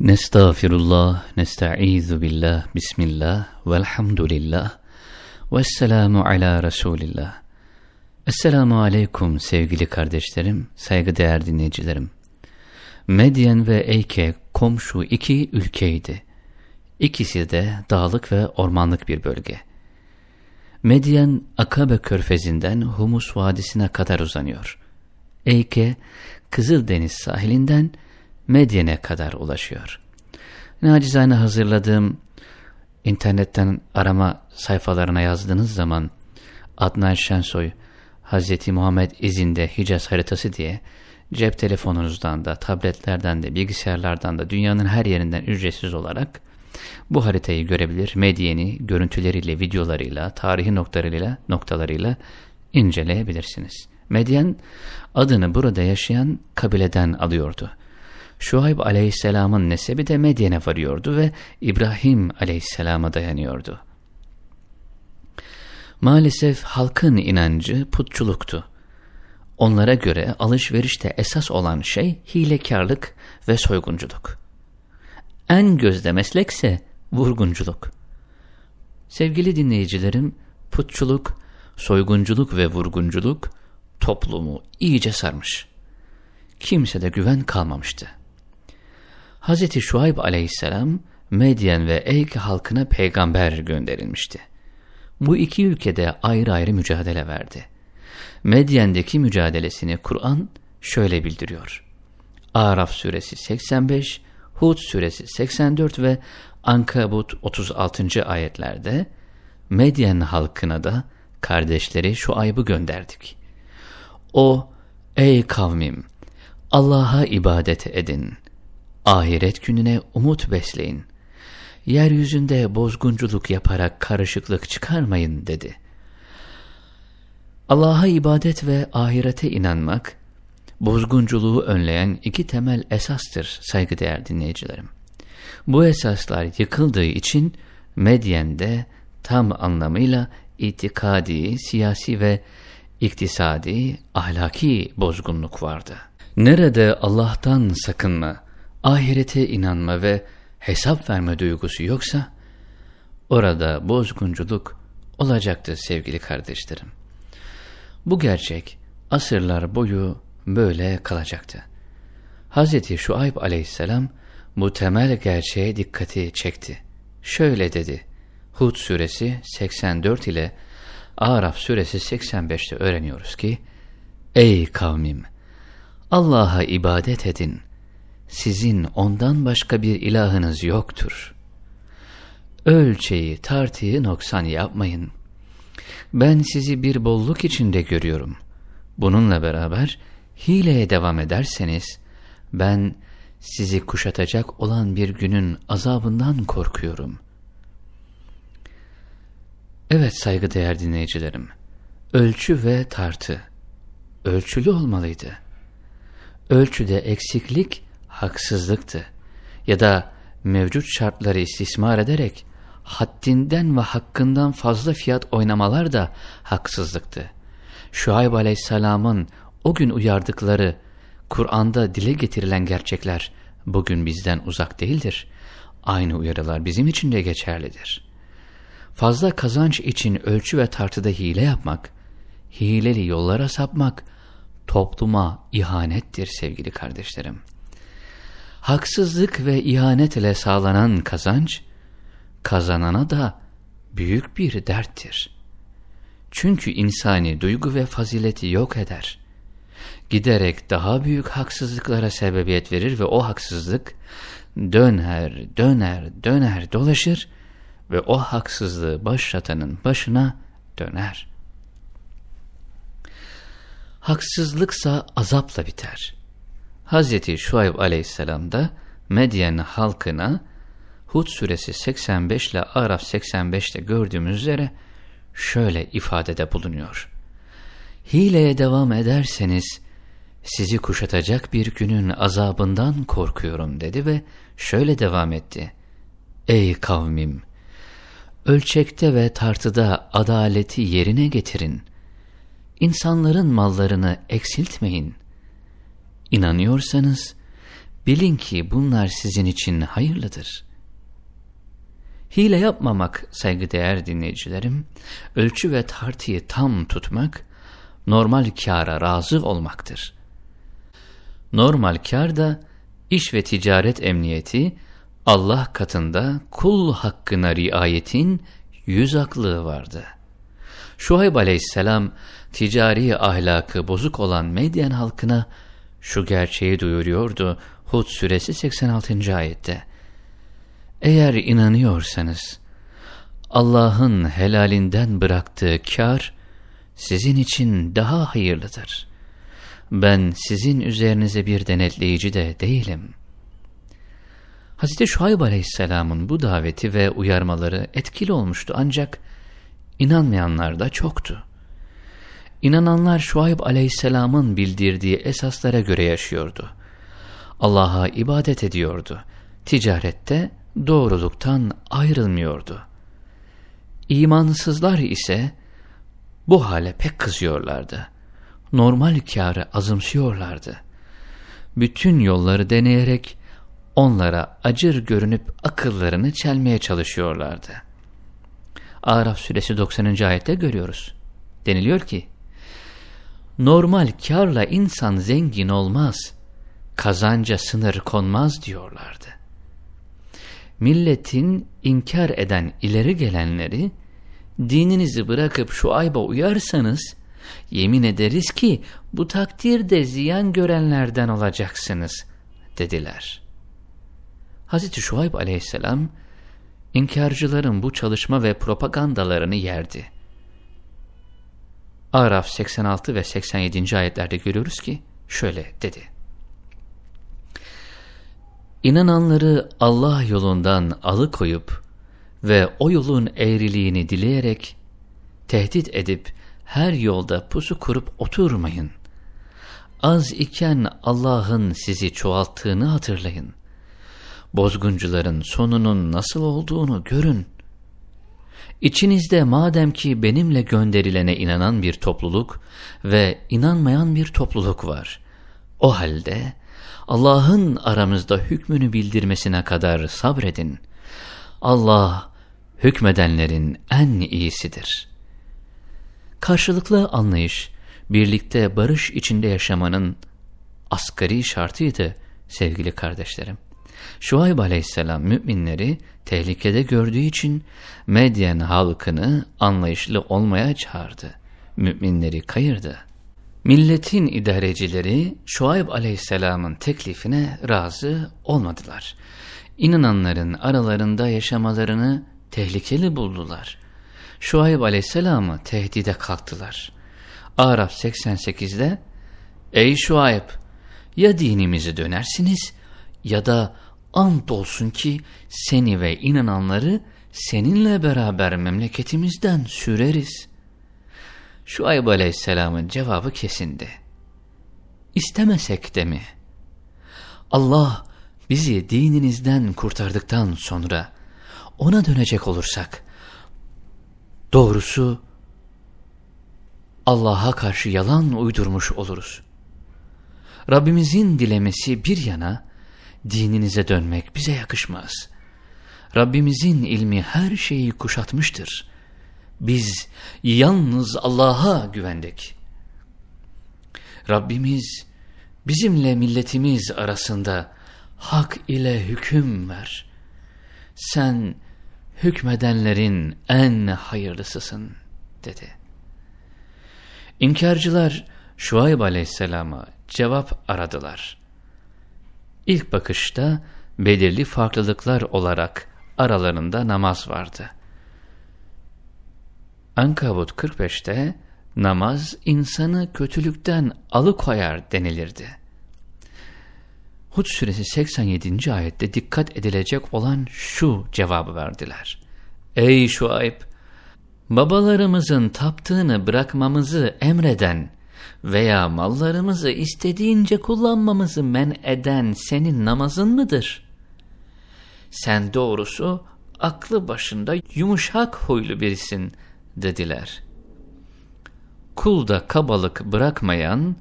Nestağfirullah, nesta'izu billah, bismillah, velhamdülillah, vesselamu ala Resulillah. Esselamu aleyküm sevgili kardeşlerim, saygıdeğer dinleyicilerim. Medyen ve Eyke komşu iki ülkeydi. İkisi de dağlık ve ormanlık bir bölge. Medyen, Akabe körfezinden Humus Vadisi'ne kadar uzanıyor. Eyke, Kızıldeniz sahilinden Medyen'e kadar ulaşıyor. Nacizane hazırladığım internetten arama sayfalarına yazdığınız zaman Adnan Şensoy, Hz. Muhammed izinde Hicaz haritası diye cep telefonunuzdan da, tabletlerden de, bilgisayarlardan da dünyanın her yerinden ücretsiz olarak bu haritayı görebilir, Medyen'i görüntüleriyle, videolarıyla, tarihi noktalarıyla, noktalarıyla inceleyebilirsiniz. Medyen adını burada yaşayan kabileden alıyordu. Şuayb aleyhisselamın nesebi de Medyen'e varıyordu ve İbrahim aleyhisselama dayanıyordu. Maalesef halkın inancı putçuluktu. Onlara göre alışverişte esas olan şey hilekarlık ve soygunculuk. En gözde meslekse vurgunculuk. Sevgili dinleyicilerim, putçuluk, soygunculuk ve vurgunculuk toplumu iyice sarmış. Kimse de güven kalmamıştı. Hz. Şuayb aleyhisselam Medyen ve Eyk halkına peygamber gönderilmişti. Bu iki ülkede ayrı ayrı mücadele verdi. Medyen'deki mücadelesini Kur'an şöyle bildiriyor. Araf suresi 85, Hud suresi 84 ve Ankabut 36. ayetlerde Medyen halkına da kardeşleri şu aybı gönderdik. O, ey kavmim, Allah'a ibadet edin, ahiret gününe umut besleyin, yeryüzünde bozgunculuk yaparak karışıklık çıkarmayın dedi. Allah'a ibadet ve ahirete inanmak, bozgunculuğu önleyen iki temel esastır saygıdeğer dinleyicilerim. Bu esaslar yıkıldığı için Medyen'de tam anlamıyla itikadi, siyasi ve iktisadi, ahlaki bozgunluk vardı. Nerede Allah'tan sakınma, ahirete inanma ve hesap verme duygusu yoksa, orada bozgunculuk olacaktır sevgili kardeşlerim. Bu gerçek asırlar boyu böyle kalacaktı. Hz. Şuayb aleyhisselam bu temel gerçeğe dikkati çekti. Şöyle dedi, Hud suresi 84 ile Araf suresi 85'te öğreniyoruz ki, Ey kavmim! Allah'a ibadet edin. Sizin ondan başka bir ilahınız yoktur. Ölçeyi, tartıyı noksan yapmayın. Ben sizi bir bolluk içinde görüyorum. Bununla beraber hileye devam ederseniz, ben sizi kuşatacak olan bir günün azabından korkuyorum. Evet saygıdeğer dinleyicilerim, ölçü ve tartı ölçülü olmalıydı. Ölçüde eksiklik haksızlıktı ya da mevcut şartları istismar ederek haddinden ve hakkından fazla fiyat oynamalar da haksızlıktı. Şuayb aleyhisselamın o gün uyardıkları Kur'an'da dile getirilen gerçekler bugün bizden uzak değildir. Aynı uyarılar bizim için de geçerlidir. Fazla kazanç için ölçü ve tartıda hile yapmak, hileli yollara sapmak, topluma ihanettir sevgili kardeşlerim. Haksızlık ve ihanet ile sağlanan kazanç, kazanana da büyük bir derttir. Çünkü insani duygu ve fazileti yok eder. Giderek daha büyük haksızlıklara sebebiyet verir ve o haksızlık döner, döner, döner dolaşır ve o haksızlığı başlatanın başına döner. Haksızlıksa azapla biter. Hz. Şuayb aleyhisselam da Medyen halkına Hud suresi 85 ile Araf 85'te gördüğümüz üzere şöyle ifadede bulunuyor. Hileye devam ederseniz sizi kuşatacak bir günün azabından korkuyorum dedi ve şöyle devam etti. Ey kavmim! Ölçekte ve tartıda adaleti yerine getirin. İnsanların mallarını eksiltmeyin. İnanıyorsanız bilin ki bunlar sizin için hayırlıdır. Hile yapmamak saygıdeğer dinleyicilerim, ölçü ve tartıyı tam tutmak, normal kâra razı olmaktır. Normal kâr da iş ve ticaret emniyeti, Allah katında kul hakkına riayetin yüz aklığı vardı. Şuayb aleyhisselam ticari ahlakı bozuk olan Medyen halkına şu gerçeği duyuruyordu Hud suresi 86. ayette. Eğer inanıyorsanız Allah'ın helalinden bıraktığı kar sizin için daha hayırlıdır. Ben sizin üzerinize bir denetleyici de değilim. Hz. Şuayb aleyhisselamın bu daveti ve uyarmaları etkili olmuştu ancak inanmayanlar da çoktu. İnananlar Şuayb aleyhisselamın bildirdiği esaslara göre yaşıyordu. Allah'a ibadet ediyordu. Ticarette doğruluktan ayrılmıyordu. İmansızlar ise bu hale pek kızıyorlardı. Normal kârı azımsıyorlardı. Bütün yolları deneyerek onlara acır görünüp akıllarını çelmeye çalışıyorlardı. Araf suresi 90. ayette görüyoruz. Deniliyor ki, Normal karla insan zengin olmaz, kazanca sınır konmaz diyorlardı. Milletin inkar eden ileri gelenleri, dininizi bırakıp şu ayba uyarsanız, yemin ederiz ki bu takdirde ziyan görenlerden olacaksınız, dediler. Hz. Şuayb aleyhisselam, inkarcıların bu çalışma ve propagandalarını yerdi. Araf 86 ve 87. ayetlerde görüyoruz ki, şöyle dedi. İnananları Allah yolundan alıkoyup ve o yolun eğriliğini dileyerek tehdit edip her yolda pusu kurup oturmayın. Az iken Allah'ın sizi çoğalttığını hatırlayın. Bozguncuların sonunun nasıl olduğunu görün. İçinizde madem ki benimle gönderilene inanan bir topluluk ve inanmayan bir topluluk var. O halde Allah'ın aramızda hükmünü bildirmesine kadar sabredin. Allah hükmedenlerin en iyisidir. Karşılıklı anlayış, birlikte barış içinde yaşamanın asgari şartıydı sevgili kardeşlerim. Şuayb aleyhisselam müminleri tehlikede gördüğü için Medyen halkını anlayışlı olmaya çağırdı. Müminleri kayırdı. Milletin idarecileri Şuayb aleyhisselamın teklifine razı olmadılar. İnananların aralarında yaşamalarını tehlikeli buldular. Şuayb aleyhisselamı tehdide kalktılar. Araf 88'de Ey Şuayb ya dinimizi dönersiniz ya da ant olsun ki seni ve inananları seninle beraber memleketimizden süreriz. Şuayb aleyhisselamın cevabı kesindi. İstemesek de mi? Allah bizi dininizden kurtardıktan sonra ona dönecek olursak, doğrusu Allah'a karşı yalan uydurmuş oluruz. Rabbimizin dilemesi bir yana, dininize dönmek bize yakışmaz. Rabbimizin ilmi her şeyi kuşatmıştır. Biz yalnız Allah'a güvendik. Rabbimiz bizimle milletimiz arasında hak ile hüküm ver. Sen hükmedenlerin en hayırlısısın dedi. İnkarcılar Şuayb aleyhisselama cevap aradılar. İlk bakışta belirli farklılıklar olarak aralarında namaz vardı. Ankabut 45'te namaz insanı kötülükten alıkoyar denilirdi. Hud suresi 87. ayette dikkat edilecek olan şu cevabı verdiler. Ey Şuayb! Babalarımızın taptığını bırakmamızı emreden veya mallarımızı istediğince kullanmamızı men eden senin namazın mıdır? Sen doğrusu aklı başında yumuşak huylu birisin dediler. Kulda kabalık bırakmayan,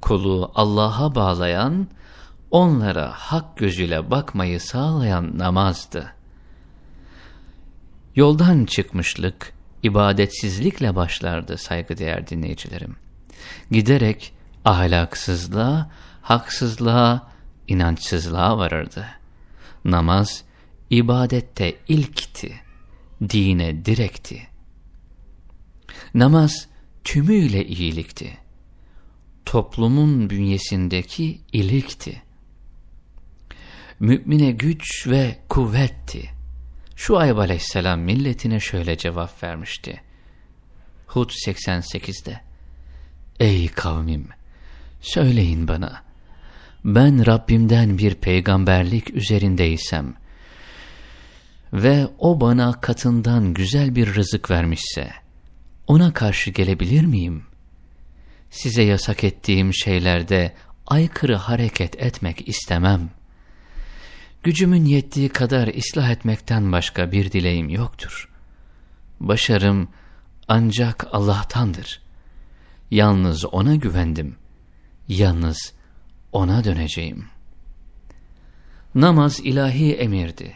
kulu Allah'a bağlayan, onlara hak gözüyle bakmayı sağlayan namazdı. Yoldan çıkmışlık, ibadetsizlikle başlardı saygıdeğer dinleyicilerim. Giderek ahlaksızlığa, haksızlığa, inançsızlığa varırdı. Namaz, ibadette ilkti, dine direkti. Namaz tümüyle iyilikti. Toplumun bünyesindeki ilikti. Mümine güç ve kuvvetti. Şuayb aleyhisselam milletine şöyle cevap vermişti. Hud 88'de Ey kavmim! Söyleyin bana, ben Rabbimden bir peygamberlik üzerindeysem ve o bana katından güzel bir rızık vermişse, ona karşı gelebilir miyim? Size yasak ettiğim şeylerde aykırı hareket etmek istemem. Gücümün yettiği kadar ıslah etmekten başka bir dileğim yoktur. Başarım ancak Allah'tandır. Yalnız O'na güvendim. Yalnız O'na döneceğim. Namaz ilahi emirdi,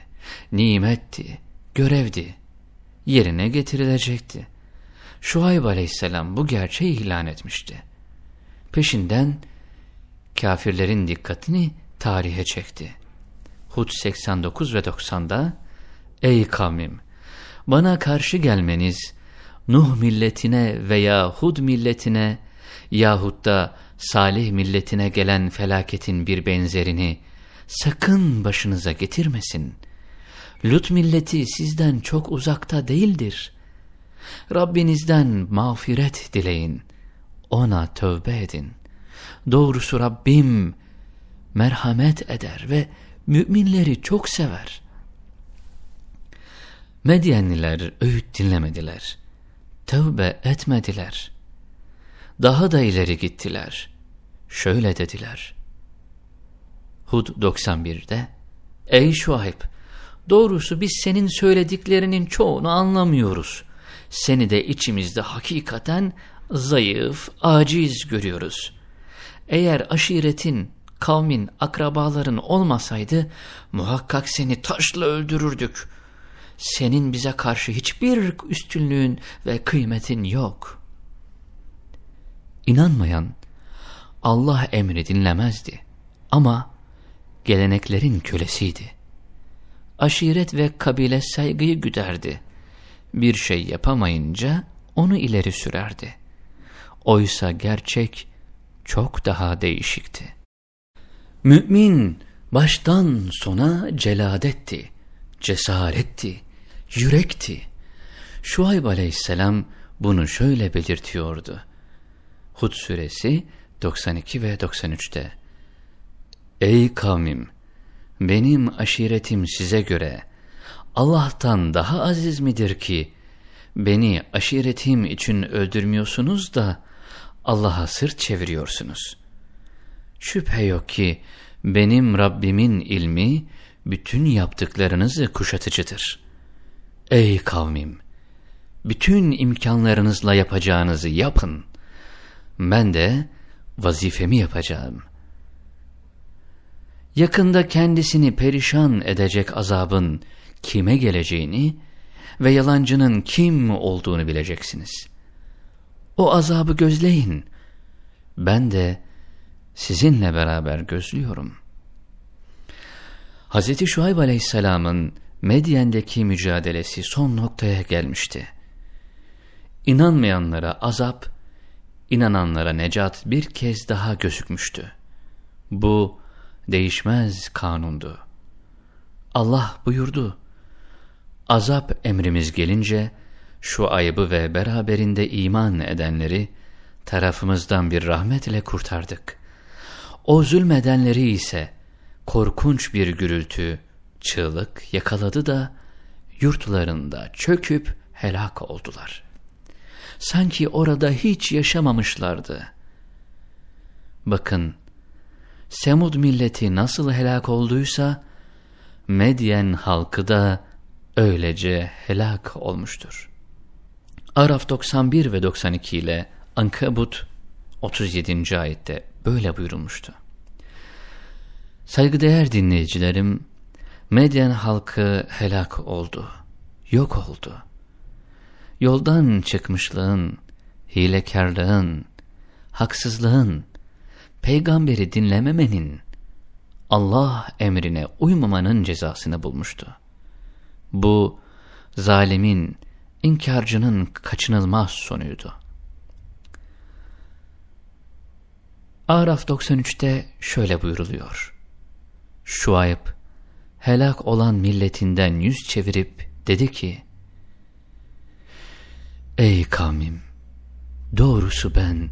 nimetti, görevdi, yerine getirilecekti. Şuayb aleyhisselam bu gerçeği ilan etmişti. Peşinden kafirlerin dikkatini tarihe çekti. Hud 89 ve 90'da Ey kavmim! Bana karşı gelmeniz Nuh milletine veya Hud milletine yahut da Salih milletine gelen felaketin bir benzerini sakın başınıza getirmesin. Lut milleti sizden çok uzakta değildir. Rabbinizden mağfiret dileyin. Ona tövbe edin. Doğrusu Rabbim merhamet eder ve müminleri çok sever. Medyenliler öğüt dinlemediler. Tövbe etmediler. Daha da ileri gittiler. Şöyle dediler. Hud 91'de Ey Şuayb! Doğrusu biz senin söylediklerinin çoğunu anlamıyoruz. Seni de içimizde hakikaten zayıf, aciz görüyoruz. Eğer aşiretin, kavmin, akrabaların olmasaydı muhakkak seni taşla öldürürdük. Senin bize karşı hiçbir üstünlüğün ve kıymetin yok. İnanmayan Allah emri dinlemezdi ama geleneklerin kölesiydi. Aşiret ve kabile saygıyı güderdi. Bir şey yapamayınca onu ileri sürerdi. Oysa gerçek çok daha değişikti. Mümin baştan sona celadetti, cesaretti, yürekti. Şuayb aleyhisselam bunu şöyle belirtiyordu. Hud suresi 92 ve 93'te. Ey kavmim! Benim aşiretim size göre Allah'tan daha aziz midir ki beni aşiretim için öldürmüyorsunuz da Allah'a sırt çeviriyorsunuz. Şüphe yok ki benim Rabbimin ilmi bütün yaptıklarınızı kuşatıcıdır. Ey kavmim! Bütün imkanlarınızla yapacağınızı yapın. Ben de vazifemi yapacağım. Yakında kendisini perişan edecek azabın kime geleceğini ve yalancının kim olduğunu bileceksiniz. O azabı gözleyin. Ben de sizinle beraber gözlüyorum. Hz. Şuayb aleyhisselamın Medyen'deki mücadelesi son noktaya gelmişti. İnanmayanlara azap, inananlara necat bir kez daha gözükmüştü. Bu değişmez kanundu. Allah buyurdu, azap emrimiz gelince, şu ayıbı ve beraberinde iman edenleri tarafımızdan bir rahmetle kurtardık. O zulmedenleri ise korkunç bir gürültü, çığlık yakaladı da yurtlarında çöküp helak oldular. Sanki orada hiç yaşamamışlardı. Bakın, Semud milleti nasıl helak olduysa, Medyen halkı da öylece helak olmuştur. Araf 91 ve 92 ile Ankabut 37. ayette böyle buyurulmuştu. Saygıdeğer dinleyicilerim, Medyen halkı helak oldu, yok oldu. Yoldan çıkmışlığın, hilekarlığın, haksızlığın, peygamberi dinlememenin, Allah emrine uymamanın cezasını bulmuştu. Bu, zalimin, inkarcının kaçınılmaz sonuydu. Araf 93'te şöyle buyuruluyor. Şuayb, helak olan milletinden yüz çevirip dedi ki, Ey kavmim! Doğrusu ben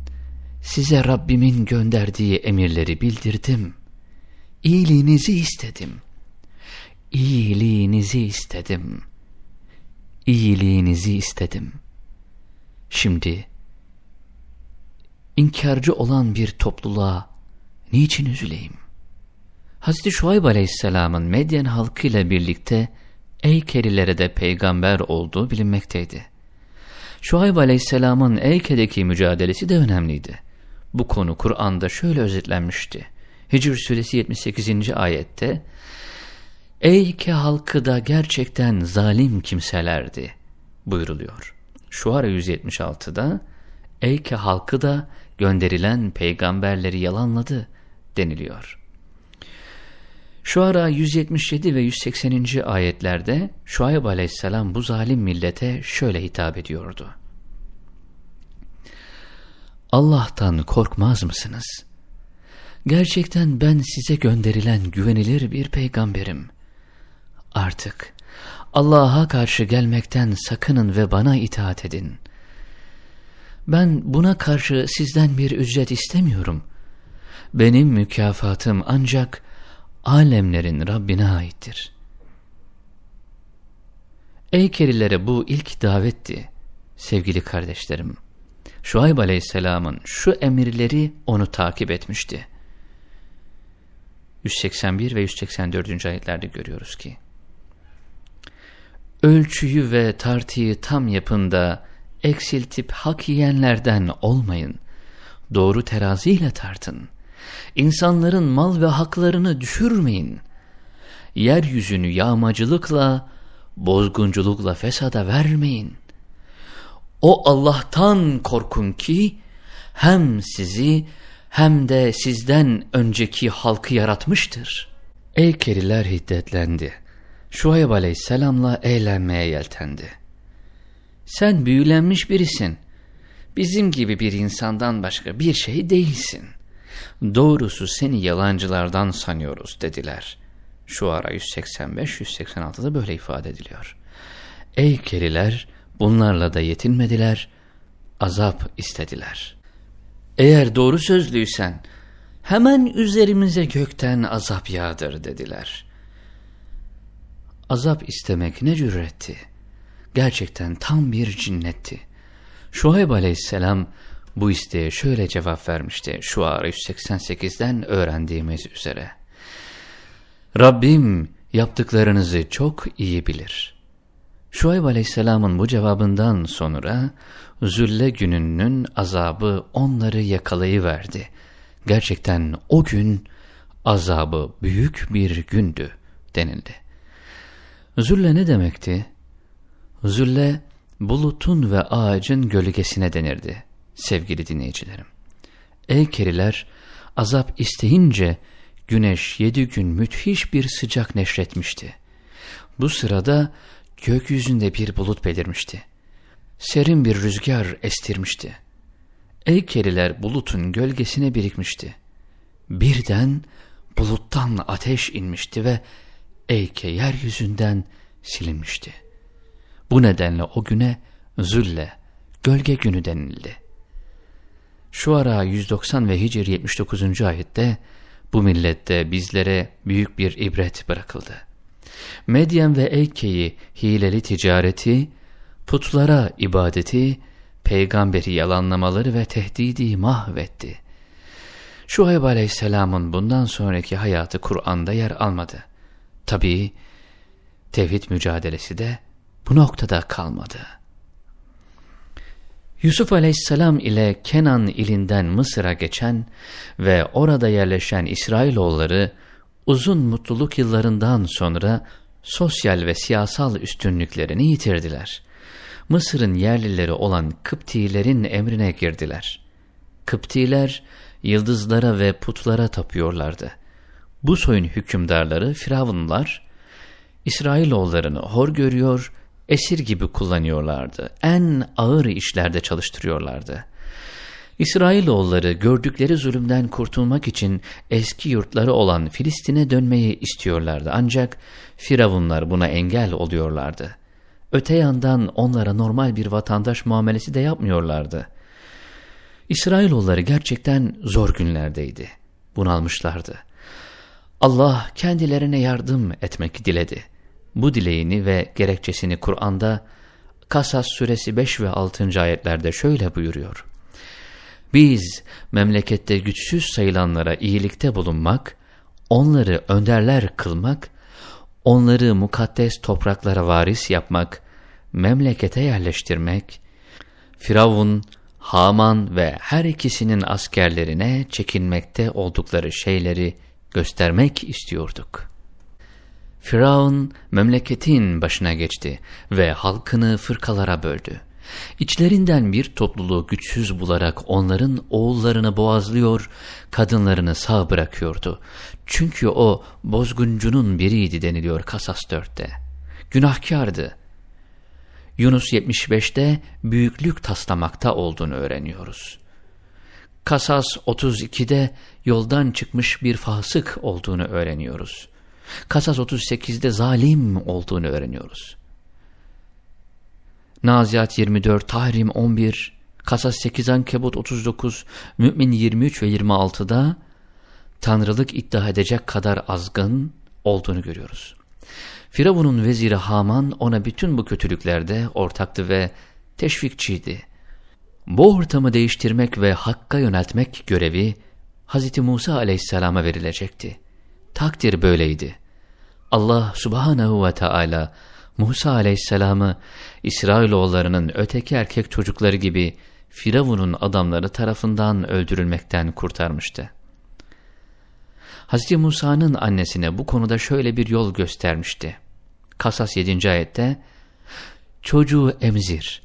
size Rabbimin gönderdiği emirleri bildirdim. İyiliğinizi istedim. İyiliğinizi istedim. İyiliğinizi istedim. Şimdi inkarcı olan bir topluluğa niçin üzüleyim? Hazreti Şuayb Aleyhisselam'ın Medyen halkıyla birlikte Eykelilere de peygamber olduğu bilinmekteydi. Şuayb Aleyhisselam'ın Eyke'deki mücadelesi de önemliydi. Bu konu Kur'an'da şöyle özetlenmişti. Hicr suresi 78. ayette Eyke halkı da gerçekten zalim kimselerdi buyuruluyor. Şuara 176'da Eyke halkı da gönderilen peygamberleri yalanladı deniliyor. Şuara 177 ve 180. ayetlerde Şuayb aleyhisselam bu zalim millete şöyle hitap ediyordu. Allah'tan korkmaz mısınız? Gerçekten ben size gönderilen güvenilir bir peygamberim. Artık Allah'a karşı gelmekten sakının ve bana itaat edin. Ben buna karşı sizden bir ücret istemiyorum. Benim mükafatım ancak alemlerin Rabbine aittir. Ey kerilere bu ilk davetti sevgili kardeşlerim. Şuayb aleyhisselamın şu emirleri onu takip etmişti. 181 ve 184. ayetlerde görüyoruz ki Ölçüyü ve tartıyı tam yapında eksiltip hak yiyenlerden olmayın. Doğru teraziyle tartın. İnsanların mal ve haklarını düşürmeyin. Yeryüzünü yağmacılıkla, bozgunculukla fesada vermeyin. O Allah'tan korkun ki hem sizi hem de sizden önceki halkı yaratmıştır. Ey keriler hiddetlendi. Şuayb aleyhisselamla eğlenmeye yeltendi. Sen büyülenmiş birisin. Bizim gibi bir insandan başka bir şey değilsin. Doğrusu seni yalancılardan sanıyoruz dediler. Şu ara 185-186'da böyle ifade ediliyor. Ey keriler bunlarla da yetinmediler, azap istediler. Eğer doğru sözlüysen hemen üzerimize gökten azap yağdır dediler. Azap istemek ne cüretti. Gerçekten tam bir cinnetti. Şuayb aleyhisselam bu isteğe şöyle cevap vermişti Şuara 188'den öğrendiğimiz üzere. Rabbim yaptıklarınızı çok iyi bilir. Şuayb aleyhisselamın bu cevabından sonra zülle gününün azabı onları yakalayıverdi. Gerçekten o gün azabı büyük bir gündü denildi. Zülle ne demekti? Zülle bulutun ve ağacın gölgesine denirdi sevgili dinleyicilerim. Ey keriler azap isteyince güneş yedi gün müthiş bir sıcak neşretmişti. Bu sırada gökyüzünde bir bulut belirmişti. Serin bir rüzgar estirmişti. Ey keriler bulutun gölgesine birikmişti. Birden buluttan ateş inmişti ve Eyke yeryüzünden silinmişti. Bu nedenle o güne zülle, gölge günü denildi. Şu ara 190 ve Hicr 79. ayette bu millette bizlere büyük bir ibret bırakıldı. Medyen ve Eyke'yi hileli ticareti, putlara ibadeti, peygamberi yalanlamaları ve tehdidi mahvetti. Şuayb aleyhisselamın bundan sonraki hayatı Kur'an'da yer almadı. Tabii tevhid mücadelesi de bu noktada kalmadı. Yusuf aleyhisselam ile Kenan ilinden Mısır'a geçen ve orada yerleşen İsrailoğulları uzun mutluluk yıllarından sonra sosyal ve siyasal üstünlüklerini yitirdiler. Mısır'ın yerlileri olan Kıptilerin emrine girdiler. Kıptiler yıldızlara ve putlara tapıyorlardı. Bu soyun hükümdarları Firavunlar, İsrailoğullarını hor görüyor, esir gibi kullanıyorlardı. En ağır işlerde çalıştırıyorlardı. İsrailoğulları gördükleri zulümden kurtulmak için eski yurtları olan Filistin'e dönmeyi istiyorlardı. Ancak Firavunlar buna engel oluyorlardı. Öte yandan onlara normal bir vatandaş muamelesi de yapmıyorlardı. İsrailoğulları gerçekten zor günlerdeydi. Bunalmışlardı. Allah kendilerine yardım etmek diledi. Bu dileğini ve gerekçesini Kur'an'da Kasas suresi 5 ve 6. ayetlerde şöyle buyuruyor. Biz memlekette güçsüz sayılanlara iyilikte bulunmak, onları önderler kılmak, onları mukaddes topraklara varis yapmak, memlekete yerleştirmek, Firavun, Haman ve her ikisinin askerlerine çekinmekte oldukları şeyleri göstermek istiyorduk. Firavun memleketin başına geçti ve halkını fırkalara böldü. İçlerinden bir topluluğu güçsüz bularak onların oğullarını boğazlıyor, kadınlarını sağ bırakıyordu. Çünkü o bozguncunun biriydi deniliyor Kasas 4'te. Günahkardı. Yunus 75'te büyüklük taslamakta olduğunu öğreniyoruz. Kasas 32'de yoldan çıkmış bir fasık olduğunu öğreniyoruz. Kasas 38'de zalim olduğunu öğreniyoruz. Naziat 24, Tahrim 11, Kasas 8, Ankebut 39, Mü'min 23 ve 26'da tanrılık iddia edecek kadar azgın olduğunu görüyoruz. Firavun'un veziri Haman ona bütün bu kötülüklerde ortaktı ve teşvikçiydi. Bu ortamı değiştirmek ve hakka yöneltmek görevi Hz. Musa aleyhisselama verilecekti. Takdir böyleydi. Allah subhanehu ve Teala Musa aleyhisselamı İsrailoğullarının öteki erkek çocukları gibi Firavun'un adamları tarafından öldürülmekten kurtarmıştı. Hz. Musa'nın annesine bu konuda şöyle bir yol göstermişti. Kasas 7. ayette, Çocuğu emzir,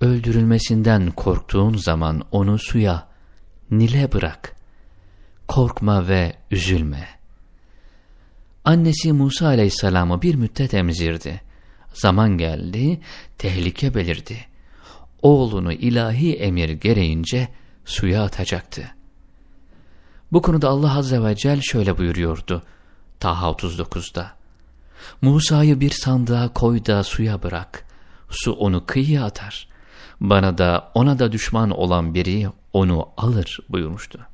öldürülmesinden korktuğun zaman onu suya, Nil'e bırak, korkma ve üzülme. Annesi Musa aleyhisselamı bir müddet emzirdi. Zaman geldi, tehlike belirdi. Oğlunu ilahi emir gereğince suya atacaktı. Bu konuda Allah Azze ve Celle şöyle buyuruyordu. Taha 39'da. Musa'yı bir sandığa koy da suya bırak. Su onu kıyıya atar. Bana da ona da düşman olan biri onu alır buyurmuştu.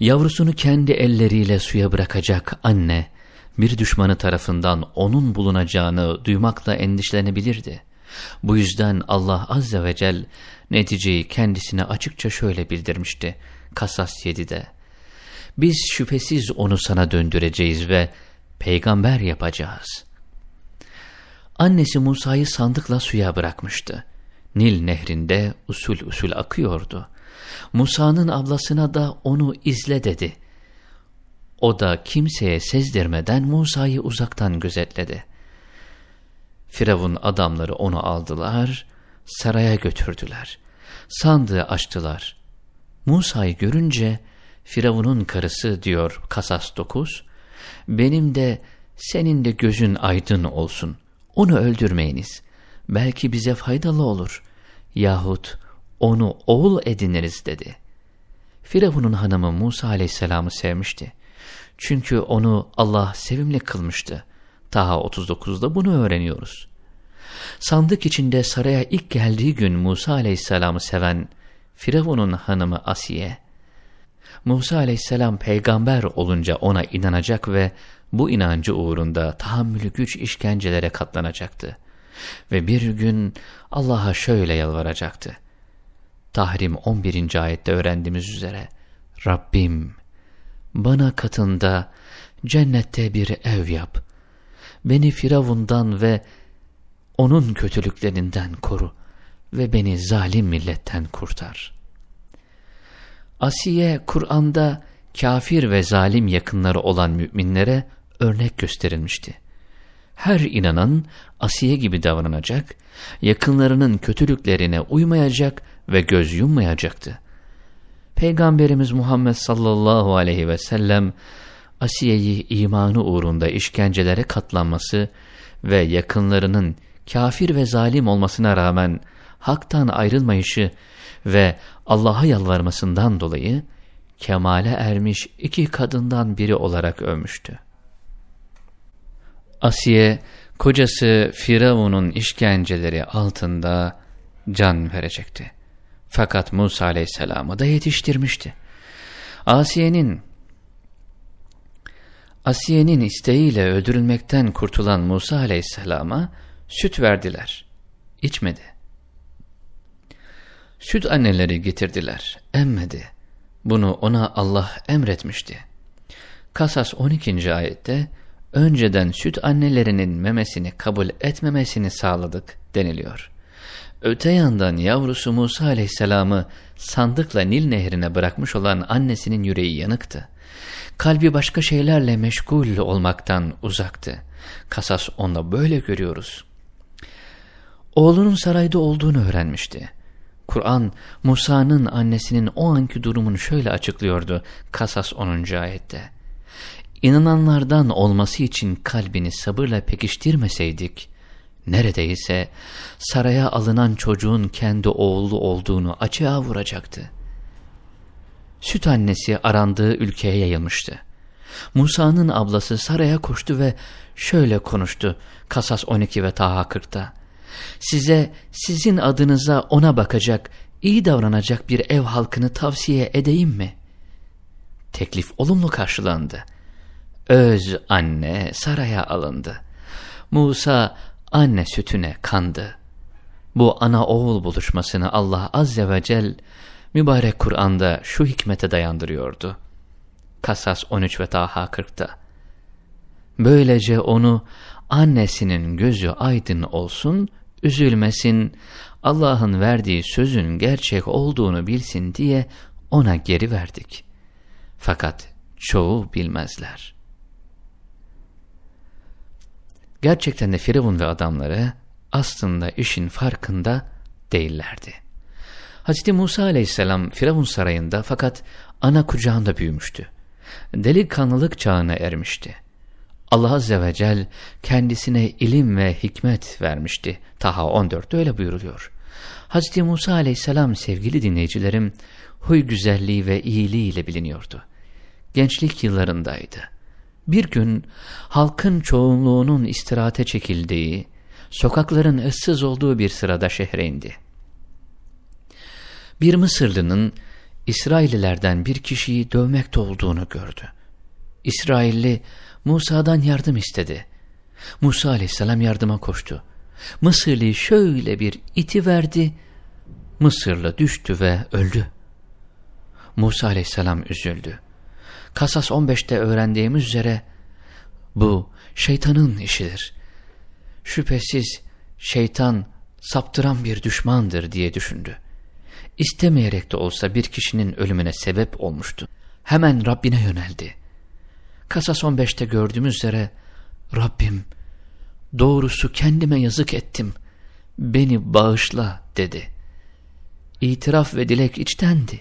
Yavrusunu kendi elleriyle suya bırakacak anne, bir düşmanı tarafından onun bulunacağını duymakla endişelenebilirdi. Bu yüzden Allah Azze ve Celle neticeyi kendisine açıkça şöyle bildirmişti. Kasas 7'de. Biz şüphesiz onu sana döndüreceğiz ve peygamber yapacağız. Annesi Musa'yı sandıkla suya bırakmıştı. Nil nehrinde usul usul akıyordu. Musa'nın ablasına da onu izle dedi. O da kimseye sezdirmeden Musa'yı uzaktan gözetledi. Firavun adamları onu aldılar, saraya götürdüler. Sandığı açtılar. Musa'yı görünce Firavun'un karısı diyor Kasas 9, benim de senin de gözün aydın olsun. Onu öldürmeyiniz. Belki bize faydalı olur. Yahut onu oğul ediniriz dedi. Firavun'un hanımı Musa aleyhisselamı sevmişti. Çünkü onu Allah sevimli kılmıştı. Taha 39'da bunu öğreniyoruz. Sandık içinde saraya ilk geldiği gün Musa aleyhisselamı seven Firavun'un hanımı Asiye, Musa aleyhisselam peygamber olunca ona inanacak ve bu inancı uğrunda tahammülü güç işkencelere katlanacaktı. Ve bir gün Allah'a şöyle yalvaracaktı. Tahrim 11. ayette öğrendiğimiz üzere Rabbim bana katında cennette bir ev yap. Beni Firavundan ve onun kötülüklerinden koru ve beni zalim milletten kurtar. Asiye Kur'an'da kafir ve zalim yakınları olan müminlere örnek gösterilmişti. Her inanan Asiye gibi davranacak, yakınlarının kötülüklerine uymayacak ve göz yummayacaktı. Peygamberimiz Muhammed sallallahu aleyhi ve sellem Asiye'yi imanı uğrunda işkencelere katlanması ve yakınlarının kafir ve zalim olmasına rağmen haktan ayrılmayışı ve Allah'a yalvarmasından dolayı kemale ermiş iki kadından biri olarak övmüştü. Asiye, kocası Firavun'un işkenceleri altında can verecekti. Fakat Musa aleyhisselamı da yetiştirmişti. Asiye'nin Asiye'nin isteğiyle öldürülmekten kurtulan Musa aleyhisselama süt verdiler. İçmedi. Süt anneleri getirdiler. Emmedi. Bunu ona Allah emretmişti. Kasas 12. ayette önceden süt annelerinin memesini kabul etmemesini sağladık deniliyor. Öte yandan yavrusu Musa aleyhisselamı sandıkla Nil nehrine bırakmış olan annesinin yüreği yanıktı. Kalbi başka şeylerle meşgul olmaktan uzaktı. Kasas onda böyle görüyoruz. Oğlunun sarayda olduğunu öğrenmişti. Kur'an Musa'nın annesinin o anki durumunu şöyle açıklıyordu Kasas 10. ayette. İnananlardan olması için kalbini sabırla pekiştirmeseydik, neredeyse saraya alınan çocuğun kendi oğlu olduğunu açığa vuracaktı. Süt annesi arandığı ülkeye yayılmıştı. Musa'nın ablası saraya koştu ve şöyle konuştu Kasas 12 ve Taha 40'ta. Size sizin adınıza ona bakacak, iyi davranacak bir ev halkını tavsiye edeyim mi? Teklif olumlu karşılandı. Öz anne saraya alındı. Musa anne sütüne kandı. Bu ana oğul buluşmasını Allah Azze ve Celle mübarek Kur'an'da şu hikmete dayandırıyordu. Kasas 13 ve Taha 40'ta. Böylece onu annesinin gözü aydın olsun, üzülmesin, Allah'ın verdiği sözün gerçek olduğunu bilsin diye ona geri verdik. Fakat çoğu bilmezler. Gerçekten de Firavun ve adamları aslında işin farkında değillerdi. Hz. Musa aleyhisselam Firavun sarayında fakat ana kucağında büyümüştü. Delikanlılık çağına ermişti. Allah Azze ve Celle kendisine ilim ve hikmet vermişti. Taha 14'te öyle buyuruluyor. Hz. Musa aleyhisselam sevgili dinleyicilerim, huy güzelliği ve iyiliği ile biliniyordu. Gençlik yıllarındaydı. Bir gün halkın çoğunluğunun istirahate çekildiği, sokakların ıssız olduğu bir sırada şehre indi. Bir Mısırlının İsraillilerden bir kişiyi dövmekte olduğunu gördü. İsrailli Musa'dan yardım istedi. Musa aleyhisselam yardıma koştu. Mısırlı şöyle bir iti verdi, Mısırlı düştü ve öldü. Musa aleyhisselam üzüldü. Kasas 15'te öğrendiğimiz üzere bu şeytanın işidir. Şüphesiz şeytan saptıran bir düşmandır diye düşündü. İstemeyerek de olsa bir kişinin ölümüne sebep olmuştu. Hemen Rabbine yöneldi. Kasas 15'te gördüğümüz üzere Rabbim doğrusu kendime yazık ettim. Beni bağışla dedi. İtiraf ve dilek içtendi.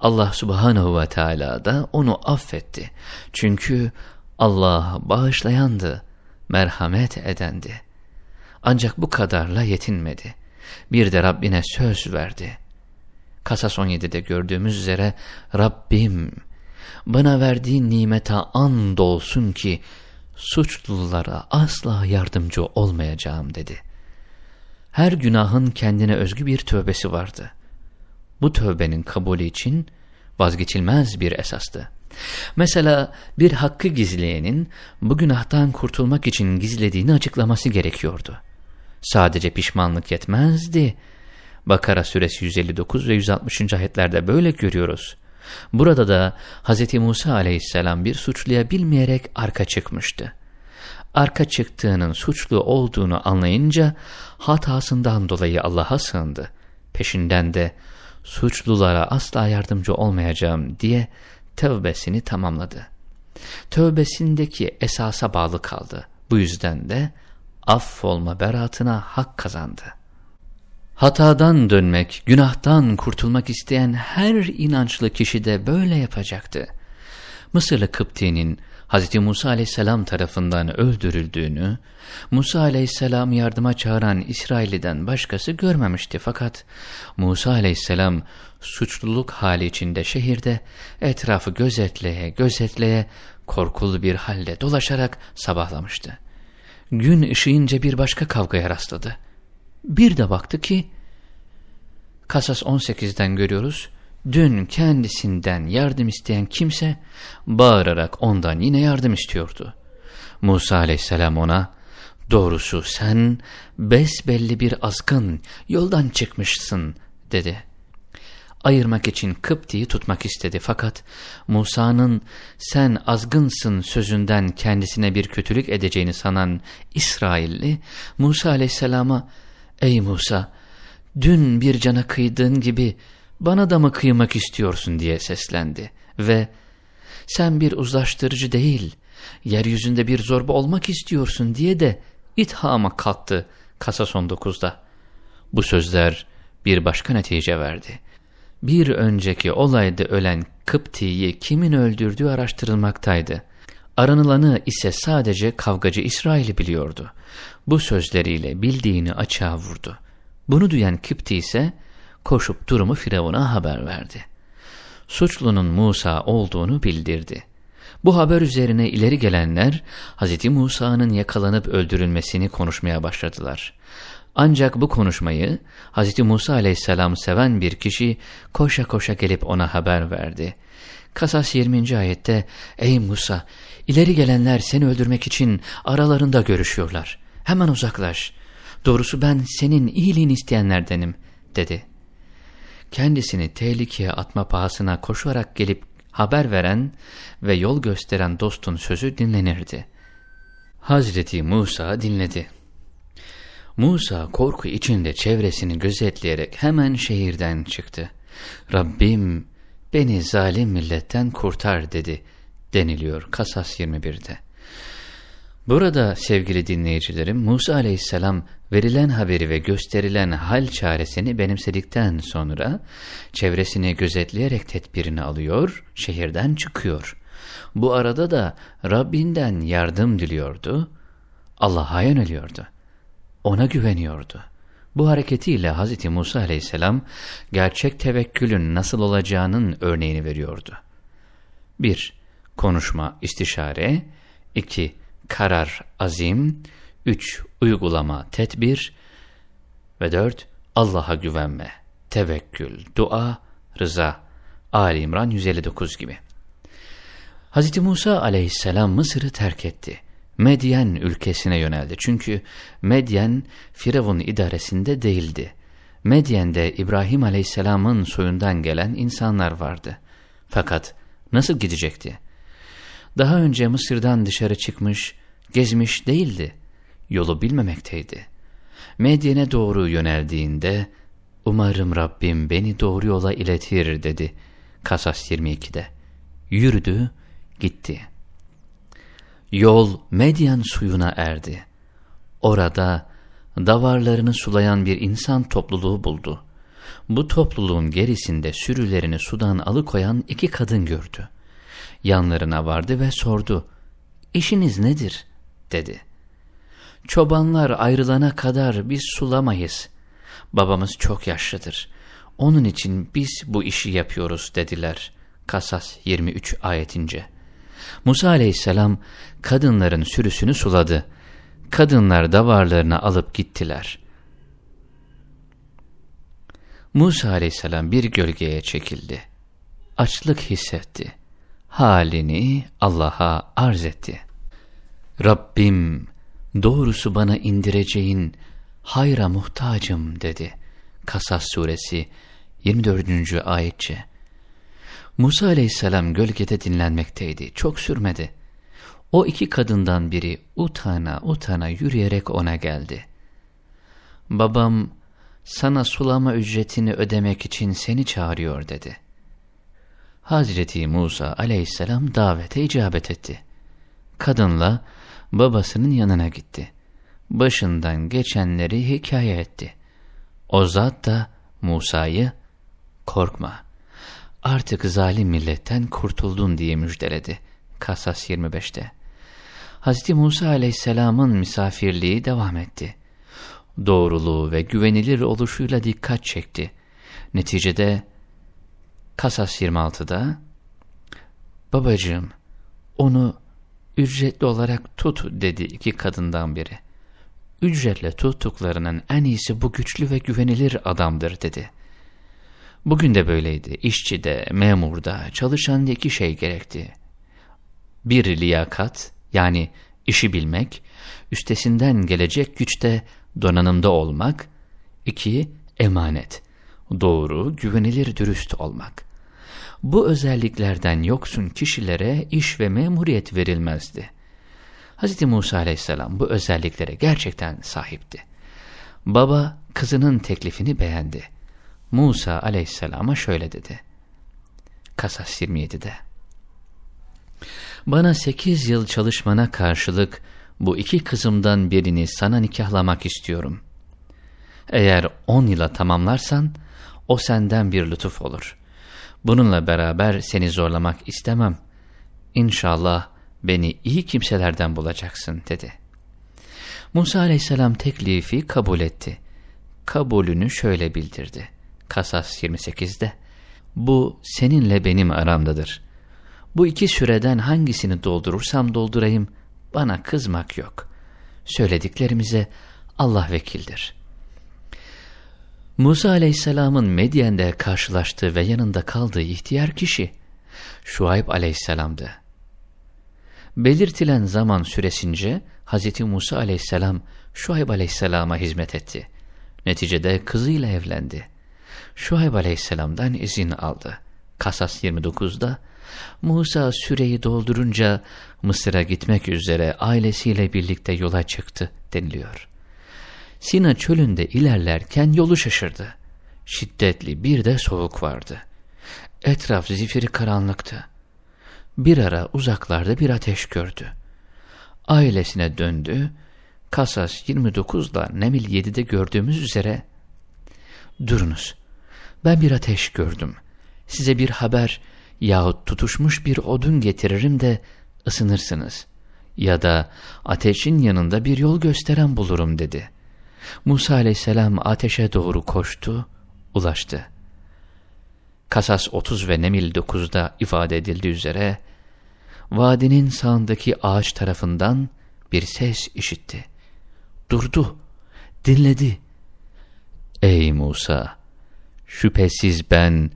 Allah subhanahu ve teala da onu affetti. Çünkü Allah bağışlayandı, merhamet edendi. Ancak bu kadarla yetinmedi. Bir de Rabbine söz verdi. Kasas 17'de gördüğümüz üzere Rabbim bana verdiğin nimete and olsun ki suçlulara asla yardımcı olmayacağım dedi. Her günahın kendine özgü bir tövbesi vardı. Bu tövbenin kabulü için vazgeçilmez bir esastı. Mesela bir hakkı gizleyenin bu günahtan kurtulmak için gizlediğini açıklaması gerekiyordu. Sadece pişmanlık yetmezdi. Bakara suresi 159 ve 160. ayetlerde böyle görüyoruz. Burada da Hz. Musa aleyhisselam bir suçluya bilmeyerek arka çıkmıştı. Arka çıktığının suçlu olduğunu anlayınca hatasından dolayı Allah'a sığındı. Peşinden de suçlulara asla yardımcı olmayacağım diye tövbesini tamamladı. Tövbesindeki esasa bağlı kaldı. Bu yüzden de affolma beratına hak kazandı. Hatadan dönmek, günahtan kurtulmak isteyen her inançlı kişi de böyle yapacaktı. Mısırlı Kıpti'nin Hz. Musa aleyhisselam tarafından öldürüldüğünü, Musa aleyhisselam yardıma çağıran İsrail'den başkası görmemişti fakat Musa aleyhisselam suçluluk hali içinde şehirde etrafı gözetleye gözetleye korkulu bir halde dolaşarak sabahlamıştı. Gün ışığınca bir başka kavgaya rastladı. Bir de baktı ki, Kasas 18'den görüyoruz, dün kendisinden yardım isteyen kimse bağırarak ondan yine yardım istiyordu. Musa aleyhisselam ona, doğrusu sen besbelli bir azgın yoldan çıkmışsın dedi. Ayırmak için Kıpti'yi tutmak istedi fakat Musa'nın sen azgınsın sözünden kendisine bir kötülük edeceğini sanan İsrailli Musa aleyhisselama ey Musa dün bir cana kıydığın gibi bana da mı kıymak istiyorsun diye seslendi ve sen bir uzlaştırıcı değil, yeryüzünde bir zorba olmak istiyorsun diye de ithama kalktı Kasas 19'da. Bu sözler bir başka netice verdi. Bir önceki olayda ölen Kıpti'yi kimin öldürdüğü araştırılmaktaydı. Aranılanı ise sadece kavgacı İsrail'i biliyordu. Bu sözleriyle bildiğini açığa vurdu. Bunu duyan Kıpti ise koşup durumu Firavun'a haber verdi. Suçlunun Musa olduğunu bildirdi. Bu haber üzerine ileri gelenler Hz. Musa'nın yakalanıp öldürülmesini konuşmaya başladılar. Ancak bu konuşmayı Hz. Musa aleyhisselam seven bir kişi koşa koşa gelip ona haber verdi. Kasas 20. ayette Ey Musa ileri gelenler seni öldürmek için aralarında görüşüyorlar. Hemen uzaklaş. Doğrusu ben senin iyiliğini isteyenlerdenim dedi kendisini tehlikeye atma pahasına koşarak gelip haber veren ve yol gösteren dostun sözü dinlenirdi. Hazreti Musa dinledi. Musa korku içinde çevresini gözetleyerek hemen şehirden çıktı. Rabbim beni zalim milletten kurtar dedi deniliyor Kasas 21'de. Burada sevgili dinleyicilerim Musa aleyhisselam verilen haberi ve gösterilen hal çaresini benimsedikten sonra çevresini gözetleyerek tedbirini alıyor, şehirden çıkıyor. Bu arada da Rabbinden yardım diliyordu, Allah'a yöneliyordu, ona güveniyordu. Bu hareketiyle Hz. Musa aleyhisselam gerçek tevekkülün nasıl olacağının örneğini veriyordu. 1. Konuşma, istişare 2 karar, azim, 3. Uygulama, tedbir ve 4. Allah'a güvenme, tevekkül, dua, rıza. Ali İmran 159 gibi. Hz. Musa aleyhisselam Mısır'ı terk etti. Medyen ülkesine yöneldi. Çünkü Medyen Firavun idaresinde değildi. Medyen'de İbrahim aleyhisselamın soyundan gelen insanlar vardı. Fakat nasıl gidecekti? Daha önce Mısır'dan dışarı çıkmış, gezmiş değildi. Yolu bilmemekteydi. Medyen'e doğru yöneldiğinde, umarım Rabbim beni doğru yola iletir dedi. Kasas 22'de. Yürüdü, gitti. Yol Medyen suyuna erdi. Orada davarlarını sulayan bir insan topluluğu buldu. Bu topluluğun gerisinde sürülerini sudan alıkoyan iki kadın gördü yanlarına vardı ve sordu. İşiniz nedir? dedi. Çobanlar ayrılana kadar biz sulamayız. Babamız çok yaşlıdır. Onun için biz bu işi yapıyoruz dediler. Kasas 23 ayetince. Musa aleyhisselam kadınların sürüsünü suladı. Kadınlar davarlarını alıp gittiler. Musa aleyhisselam bir gölgeye çekildi. Açlık hissetti halini Allah'a arz etti. Rabbim doğrusu bana indireceğin hayra muhtacım dedi. Kasas suresi 24. ayetçe. Musa aleyhisselam gölgede dinlenmekteydi. Çok sürmedi. O iki kadından biri utana utana yürüyerek ona geldi. Babam sana sulama ücretini ödemek için seni çağırıyor dedi. Hazreti Musa aleyhisselam davete icabet etti. Kadınla babasının yanına gitti. Başından geçenleri hikaye etti. O zat da Musa'yı korkma artık zalim milletten kurtuldun diye müjdeledi. Kasas 25'te. Hz. Musa aleyhisselamın misafirliği devam etti. Doğruluğu ve güvenilir oluşuyla dikkat çekti. Neticede Kasas 26'da babacığım onu ücretli olarak tut dedi iki kadından biri. Ücretle tuttuklarının en iyisi bu güçlü ve güvenilir adamdır dedi. Bugün de böyleydi. İşçi de, memur da, çalışan iki şey gerekti. Bir liyakat, yani işi bilmek, üstesinden gelecek güçte donanımda olmak. iki emanet, doğru, güvenilir, dürüst olmak. Bu özelliklerden yoksun kişilere iş ve memuriyet verilmezdi. Hz. Musa aleyhisselam bu özelliklere gerçekten sahipti. Baba kızının teklifini beğendi Musa aleyhisselama şöyle dedi. Kasas 27'de. Bana sekiz yıl çalışmana karşılık bu iki kızımdan birini sana nikahlamak istiyorum. Eğer on yıla tamamlarsan o senden bir lütuf olur. Bununla beraber seni zorlamak istemem. İnşallah beni iyi kimselerden bulacaksın dedi. Musa aleyhisselam teklifi kabul etti. Kabulünü şöyle bildirdi. Kasas 28'de bu seninle benim aramdadır. Bu iki süreden hangisini doldurursam doldurayım bana kızmak yok. Söylediklerimize Allah vekildir. Musa aleyhisselamın Medyen'de karşılaştığı ve yanında kaldığı ihtiyar kişi Şuayb aleyhisselamdı. Belirtilen zaman süresince Hz. Musa aleyhisselam Şuayb aleyhisselama hizmet etti. Neticede kızıyla evlendi. Şuayb aleyhisselamdan izin aldı. Kasas 29'da Musa süreyi doldurunca Mısır'a gitmek üzere ailesiyle birlikte yola çıktı deniliyor. Sina çölünde ilerlerken yolu şaşırdı. Şiddetli bir de soğuk vardı. Etraf zifiri karanlıktı. Bir ara uzaklarda bir ateş gördü. Ailesine döndü. Kasas 29'da Nemil 7'de gördüğümüz üzere Durunuz ben bir ateş gördüm. Size bir haber yahut tutuşmuş bir odun getiririm de ısınırsınız. Ya da ateşin yanında bir yol gösteren bulurum dedi. Musa aleyhisselam ateşe doğru koştu, ulaştı. Kasas 30 ve Nemil 9'da ifade edildiği üzere, vadinin sağındaki ağaç tarafından bir ses işitti. Durdu, dinledi. Ey Musa! Şüphesiz ben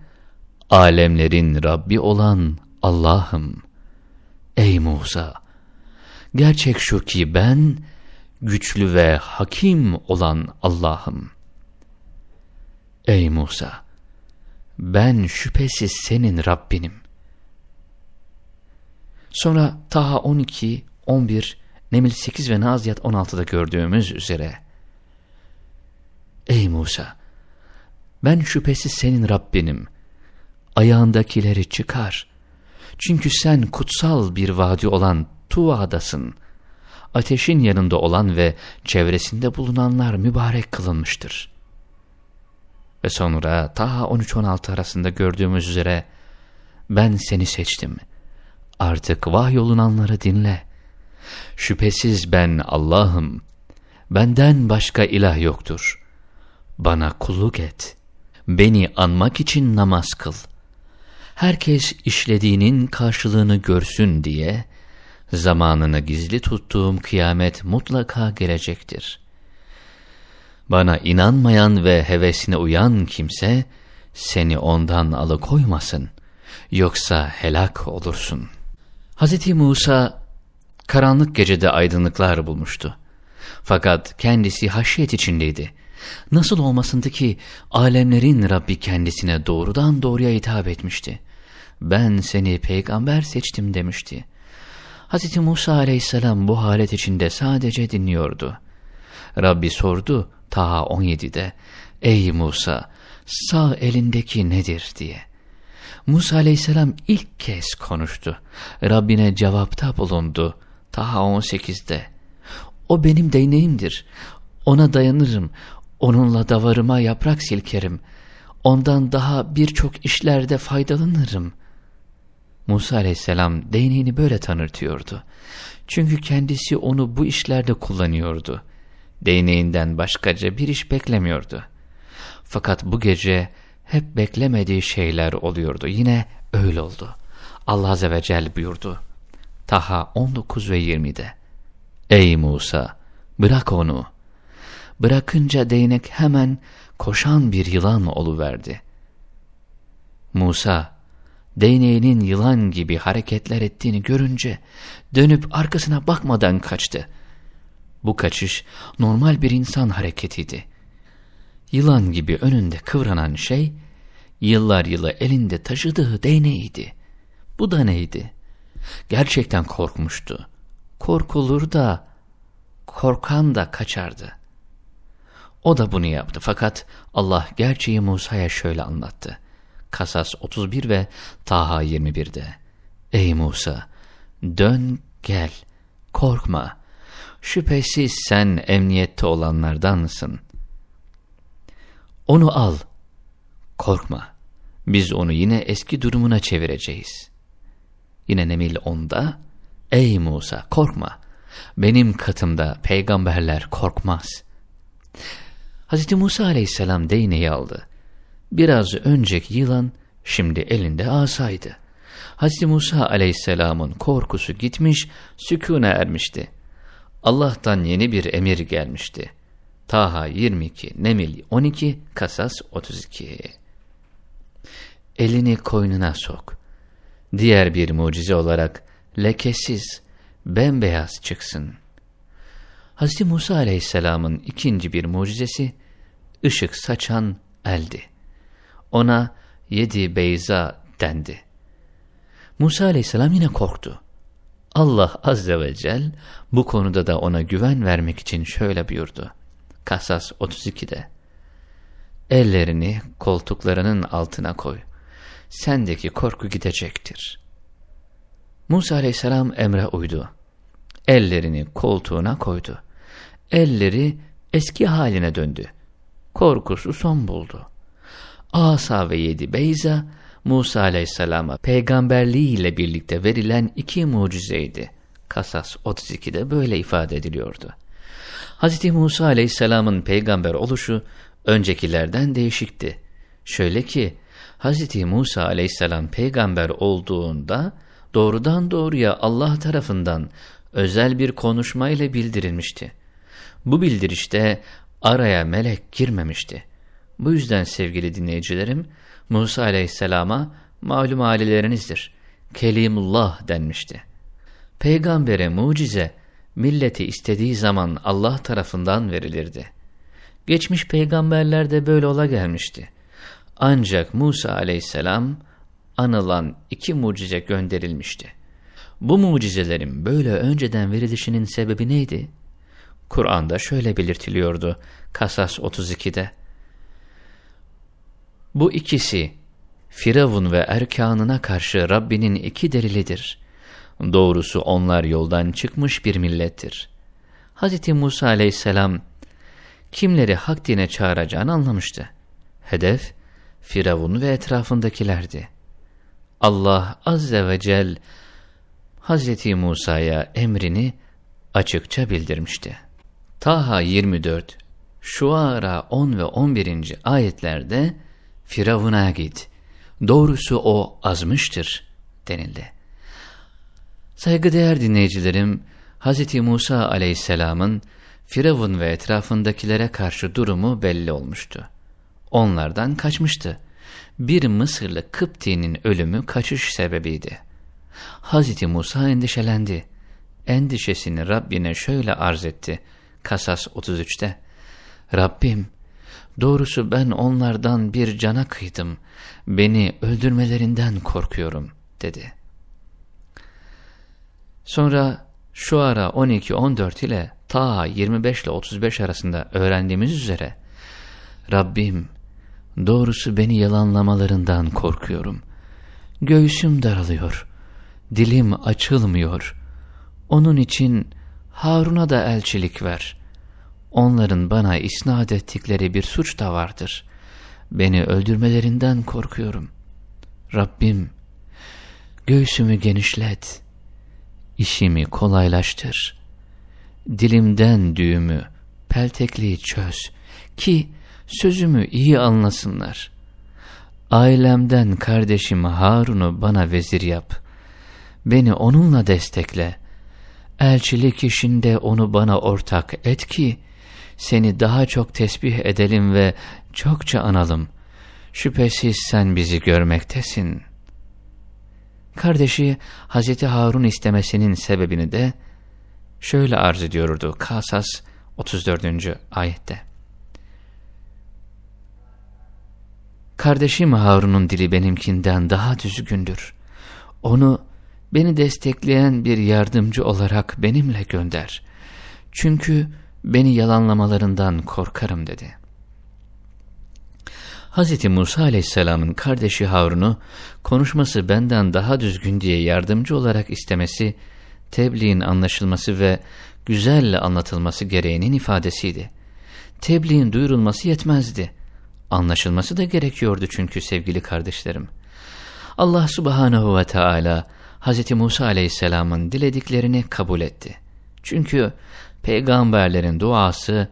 alemlerin Rabbi olan Allah'ım. Ey Musa! Gerçek şu ki ben güçlü ve hakim olan Allah'ım. Ey Musa! Ben şüphesiz senin Rabbinim. Sonra Taha 12, 11, Nemil 8 ve Naziyat 16'da gördüğümüz üzere Ey Musa! Ben şüphesiz senin Rabbinim. Ayağındakileri çıkar. Çünkü sen kutsal bir vadi olan Tuva'dasın. Ateşin yanında olan ve çevresinde bulunanlar mübarek kılınmıştır. Ve sonra ta 13-16 arasında gördüğümüz üzere ben seni seçtim. Artık vahyolunanları dinle. Şüphesiz ben Allah'ım. Benden başka ilah yoktur. Bana kulluk et.'' Beni anmak için namaz kıl. Herkes işlediğinin karşılığını görsün diye, zamanını gizli tuttuğum kıyamet mutlaka gelecektir. Bana inanmayan ve hevesine uyan kimse, seni ondan alıkoymasın, yoksa helak olursun. Hz. Musa, karanlık gecede aydınlıklar bulmuştu. Fakat kendisi haşyet içindeydi. Nasıl olmasındı ki alemlerin Rabbi kendisine doğrudan doğruya hitap etmişti. Ben seni peygamber seçtim demişti. Hz. Musa aleyhisselam bu halet içinde sadece dinliyordu. Rabbi sordu Taha 17'de, Ey Musa sağ elindeki nedir diye. Musa aleyhisselam ilk kez konuştu. Rabbine cevapta bulundu. Taha 18'de. O benim değneğimdir. Ona dayanırım. Onunla davarıma yaprak silkerim. Ondan daha birçok işlerde faydalanırım. Musa aleyhisselam değneğini böyle tanırtıyordu. Çünkü kendisi onu bu işlerde kullanıyordu. Değneğinden başkaca bir iş beklemiyordu. Fakat bu gece hep beklemediği şeyler oluyordu. Yine öyle oldu. Allah Azze ve Celle buyurdu. Taha 19 ve 20'de. Ey Musa! Bırak onu. Bırakınca değnek hemen koşan bir yılan oluverdi. Musa, değneğinin yılan gibi hareketler ettiğini görünce dönüp arkasına bakmadan kaçtı. Bu kaçış normal bir insan hareketiydi. Yılan gibi önünde kıvranan şey, yıllar yılı elinde taşıdığı değneğiydi. Bu da neydi? Gerçekten korkmuştu. Korkulur da, korkan da kaçardı. O da bunu yaptı fakat Allah gerçeği Musa'ya şöyle anlattı. Kasas 31 ve Taha 21'de. Ey Musa! Dön gel, korkma. Şüphesiz sen emniyette olanlardansın. Onu al, korkma. Biz onu yine eski durumuna çevireceğiz. Yine Nemil 10'da, Ey Musa korkma, benim katımda peygamberler korkmaz. Hz. Musa aleyhisselam değneği aldı. Biraz önceki yılan şimdi elinde asaydı. Hz. Musa aleyhisselamın korkusu gitmiş, sükûne ermişti. Allah'tan yeni bir emir gelmişti. Taha 22, Nemil 12, Kasas 32. Elini koynuna sok. Diğer bir mucize olarak lekesiz, bembeyaz çıksın. Hz. Musa aleyhisselamın ikinci bir mucizesi, ışık saçan eldi. Ona yedi beyza dendi. Musa aleyhisselam yine korktu. Allah azze ve cel bu konuda da ona güven vermek için şöyle buyurdu. Kasas 32'de. Ellerini koltuklarının altına koy. Sendeki korku gidecektir. Musa aleyhisselam emre uydu. Ellerini koltuğuna koydu. Elleri eski haline döndü. Korkusu son buldu. Asa ve yedi Beyza, Musa aleyhisselama peygamberliği ile birlikte verilen iki mucizeydi. Kasas 32'de böyle ifade ediliyordu. Hz. Musa aleyhisselamın peygamber oluşu öncekilerden değişikti. Şöyle ki, Hz. Musa aleyhisselam peygamber olduğunda doğrudan doğruya Allah tarafından özel bir konuşma ile bildirilmişti. Bu bildirişte araya melek girmemişti. Bu yüzden sevgili dinleyicilerim, Musa aleyhisselama malum ailelerinizdir. Kelimullah denmişti. Peygambere mucize, milleti istediği zaman Allah tarafından verilirdi. Geçmiş peygamberler de böyle ola gelmişti. Ancak Musa aleyhisselam anılan iki mucize gönderilmişti. Bu mucizelerin böyle önceden verilişinin sebebi neydi? Kur'an'da şöyle belirtiliyordu Kasas 32'de. Bu ikisi Firavun ve erkanına karşı Rabbinin iki delilidir. Doğrusu onlar yoldan çıkmış bir millettir. Hz. Musa aleyhisselam kimleri hak dine çağıracağını anlamıştı. Hedef Firavun ve etrafındakilerdi. Allah azze ve cel Hz. Musa'ya emrini açıkça bildirmişti. Taha 24, Şuara 10 ve 11. ayetlerde Firavun'a git, doğrusu o azmıştır denildi. Saygıdeğer dinleyicilerim, Hz. Musa aleyhisselamın Firavun ve etrafındakilere karşı durumu belli olmuştu. Onlardan kaçmıştı. Bir Mısırlı Kıpti'nin ölümü kaçış sebebiydi. Hz. Musa endişelendi. Endişesini Rabbine şöyle arz etti. Kasas 33'te. Rabbim, doğrusu ben onlardan bir cana kıydım. Beni öldürmelerinden korkuyorum, dedi. Sonra şu ara 12-14 ile ta 25 ile 35 arasında öğrendiğimiz üzere Rabbim doğrusu beni yalanlamalarından korkuyorum. Göğsüm daralıyor, dilim açılmıyor. Onun için Harun'a da elçilik ver. Onların bana isnat ettikleri bir suç da vardır. Beni öldürmelerinden korkuyorum. Rabbim, göğsümü genişlet, işimi kolaylaştır. Dilimden düğümü, peltekliği çöz ki sözümü iyi anlasınlar. Ailemden kardeşim Harun'u bana vezir yap. Beni onunla destekle. Elçilik işinde onu bana ortak et ki, seni daha çok tesbih edelim ve çokça analım. Şüphesiz sen bizi görmektesin. Kardeşi Hazreti Harun istemesinin sebebini de şöyle arz ediyordu Kasas 34. ayette. Kardeşim Harun'un dili benimkinden daha düzgündür. Onu beni destekleyen bir yardımcı olarak benimle gönder. Çünkü beni yalanlamalarından korkarım dedi. Hz. Musa aleyhisselamın kardeşi Harun'u konuşması benden daha düzgün diye yardımcı olarak istemesi, tebliğin anlaşılması ve güzelle anlatılması gereğinin ifadesiydi. Tebliğin duyurulması yetmezdi. Anlaşılması da gerekiyordu çünkü sevgili kardeşlerim. Allah subhanehu ve Teala Hz. Musa aleyhisselamın dilediklerini kabul etti. Çünkü peygamberlerin duası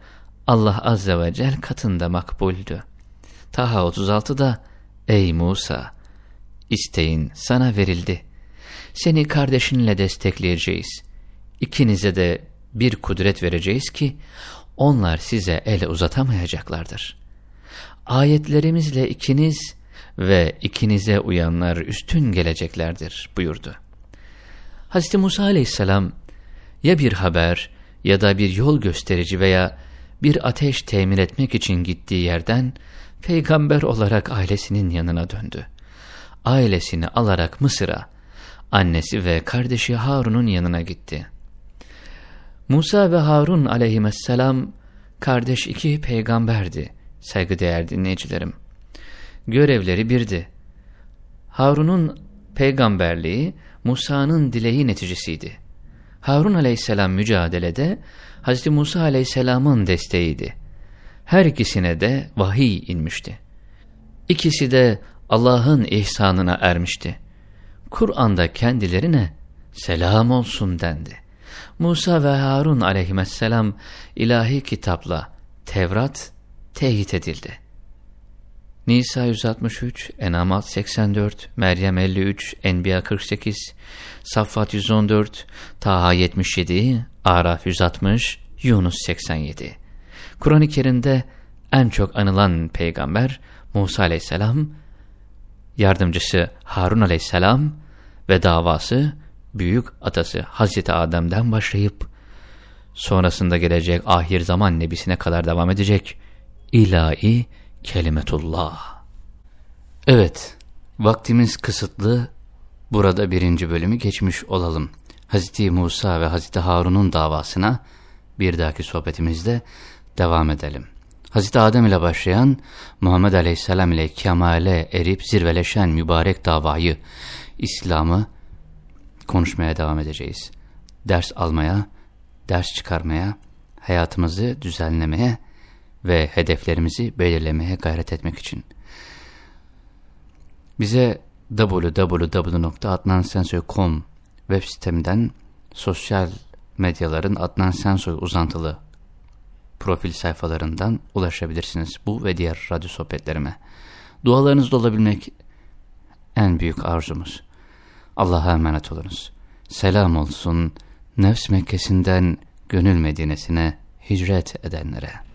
Allah azze ve cel katında makbuldü. Taha 36'da Ey Musa! isteğin sana verildi. Seni kardeşinle destekleyeceğiz. İkinize de bir kudret vereceğiz ki onlar size el uzatamayacaklardır. Ayetlerimizle ikiniz ve ikinize uyanlar üstün geleceklerdir buyurdu. Hz. Musa aleyhisselam ya bir haber ya da bir yol gösterici veya bir ateş temin etmek için gittiği yerden peygamber olarak ailesinin yanına döndü. Ailesini alarak Mısır'a, annesi ve kardeşi Harun'un yanına gitti. Musa ve Harun aleyhisselam kardeş iki peygamberdi saygıdeğer dinleyicilerim. Görevleri birdi. Harun'un peygamberliği Musa'nın dileği neticesiydi. Harun aleyhisselam mücadelede Hz. Musa aleyhisselamın desteğiydi. Her ikisine de vahiy inmişti. İkisi de Allah'ın ihsanına ermişti. Kur'an'da kendilerine selam olsun dendi. Musa ve Harun aleyhisselam ilahi kitapla Tevrat teyit edildi. Nisa 163, Enam 84, Meryem 53, Enbiya 48, Saffat 114, Taha 77, Araf 160, Yunus 87. Kur'an-ı Kerim'de en çok anılan peygamber Musa aleyhisselam, yardımcısı Harun aleyhisselam ve davası büyük atası Hazreti Adem'den başlayıp sonrasında gelecek ahir zaman nebisine kadar devam edecek ilahi kelimetullah. Evet, vaktimiz kısıtlı, burada birinci bölümü geçmiş olalım. Hz. Musa ve Hz. Harun'un davasına bir dahaki sohbetimizde devam edelim. Hz. Adem ile başlayan, Muhammed Aleyhisselam ile kemale erip zirveleşen mübarek davayı, İslam'ı konuşmaya devam edeceğiz. Ders almaya, ders çıkarmaya, hayatımızı düzenlemeye ve hedeflerimizi belirlemeye gayret etmek için. Bize www.adnansensoy.com web siteminden sosyal medyaların Adnan Sensoy uzantılı profil sayfalarından ulaşabilirsiniz bu ve diğer radyo sohbetlerime. Dualarınızda olabilmek en büyük arzumuz. Allah'a emanet olunuz. Selam olsun nefs Mekkesi'nden gönül Medine'sine hicret edenlere.